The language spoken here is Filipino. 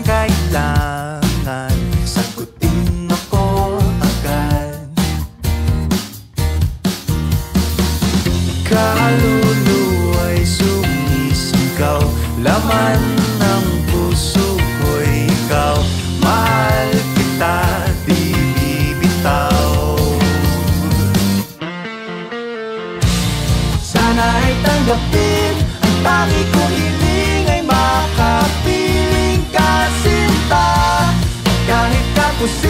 minsan kailangan. Sagutin ako agad. Kaluluwa ay sumisigaw. Laman ng puso ko'y ikaw. Mahal kita, di bibitaw Sana'y tanggapin ang tangi Você